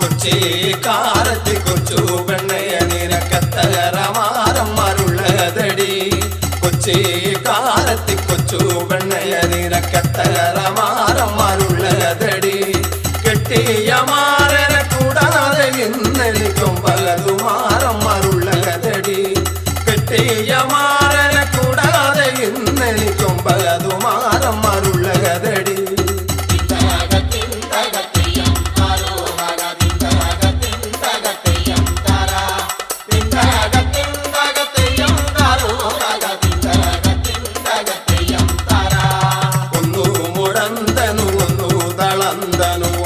കൊച്ചി കാരത്തി കൊച്ചു പെണ്ണയ നിരക്കത്തകരമാരന്മാരുള്ളതടി കൊച്ചി കാരത്തി കൊച്ചു പെണ്ണയ നിരക്കത്തകരമാരന്മാരുള്ളതടി കെട്ടിയ മാരനെ കൂടാതെ ഇന്നെനിക്കും പലതുമാരന്മാരുള്ളതടി കെട്ടിയ മാരനെ കൂടാതെ ഇന്നെനിക്കും പലതുമാരന്മാരുള്ളതടി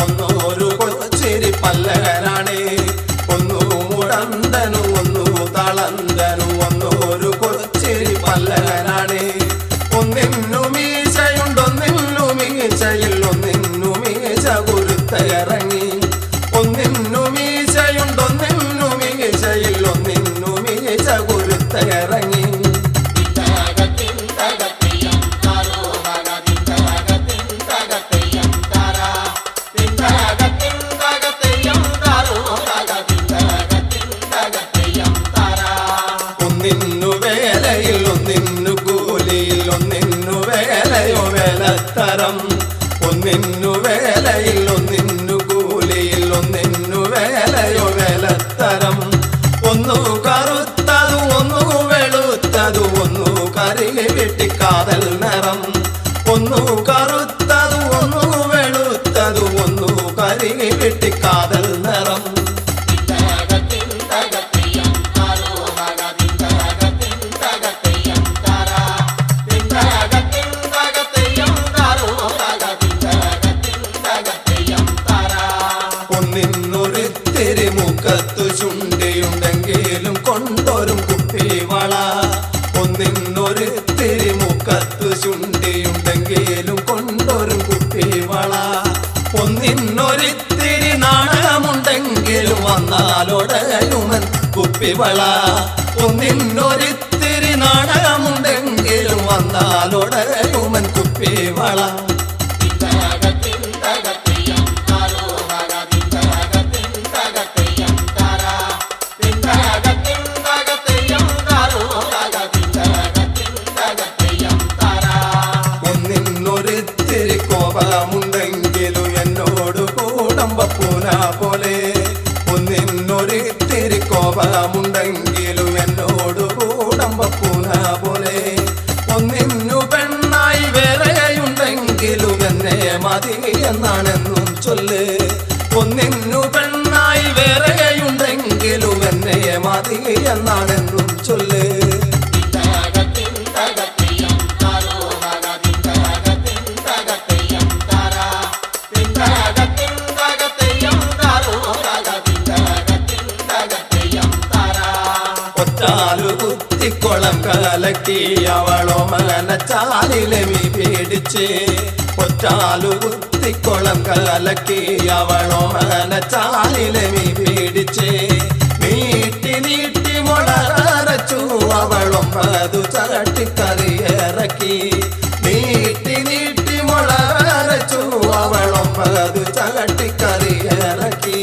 ഒന്നു ഒരു കൊച്ചിരി പല്ലകനാണേ. ഒന്നു മുടന്തനു ഒന്നു തളന്തനു ഒന്നു ഒരു കൊച്ചിരി പല്ലകനാണേ. ഒന്നിന്നു മീശയുണ്ടൊന്നിന്നു മീശയിൽ ഒന്നിന്നു മീശ കുരുത്തയിറങ്ങി ഒന്നിന്നു മീശയുണ്ടൊന്നിന്നു മീശയിൽ ഒന്നിന്നു മീശ കുരുത്തയിറങ്ങി വേലത്തരം ഒന്നിന്നു വേലയിൽ ഒന്നിന്നു കൂലിയിൽ ഒന്നിന്നു വേലയോ വേലത്തരം. ഒന്നു കറുത്തതു ഒന്നു വെളുത്തതു ഒന്നു കറികെ വെട്ടി കാതൽ നിറം. ഒന്നു കറുത്തതു ഒന്നു വെളുത്തതു ഒന്നു കറി വെട്ടിക്കാതൽ നിറം കുപ്പിവള ഒന്നിന്നൊരിത്തിരി നാടകമുണ്ടെങ്കിലും ചുണ്ടിയുണ്ടെങ്കിലും ഒന്നിന്നൊരിത്തിരി നാണമുണ്ടെങ്കിലും വന്നാലൊടയുമൻ കുപ്പിവള കുപ്പിവള കോപമുണ്ടെങ്കിലും എന്നോട് കൂടമ്പ പൂന പോലെ. ഒന്നിന്നു പെണ്ണായി വേറെയുണ്ടെങ്കിലും എന്നെ മതി എന്നാണെന്നും ചൊല്ല്. ഒന്നിന്നു പെണ്ണായി വേറെയുണ്ടെങ്കിലും എന്നെ മതി എന്നാണെന്നും കൊറ്റാലു കുത്തിക്കോളം കലക്കി അവളോ മലനച്ചാലിലെ മീ പേടിച്ച് കൊറ്റാലു കുത്തിക്കോളം കലക്കി അവളോ മലനച്ചാലിലെ മീ പേടിച്ച് നീട്ടി നീട്ടി മുളറച്ചു അവളും അതു ചട്ടിക്കറിയിറക്കി നീട്ടി നീട്ടി മുളറച്ചു അവളും അതു ചട്ടിക്കറിയിറക്കി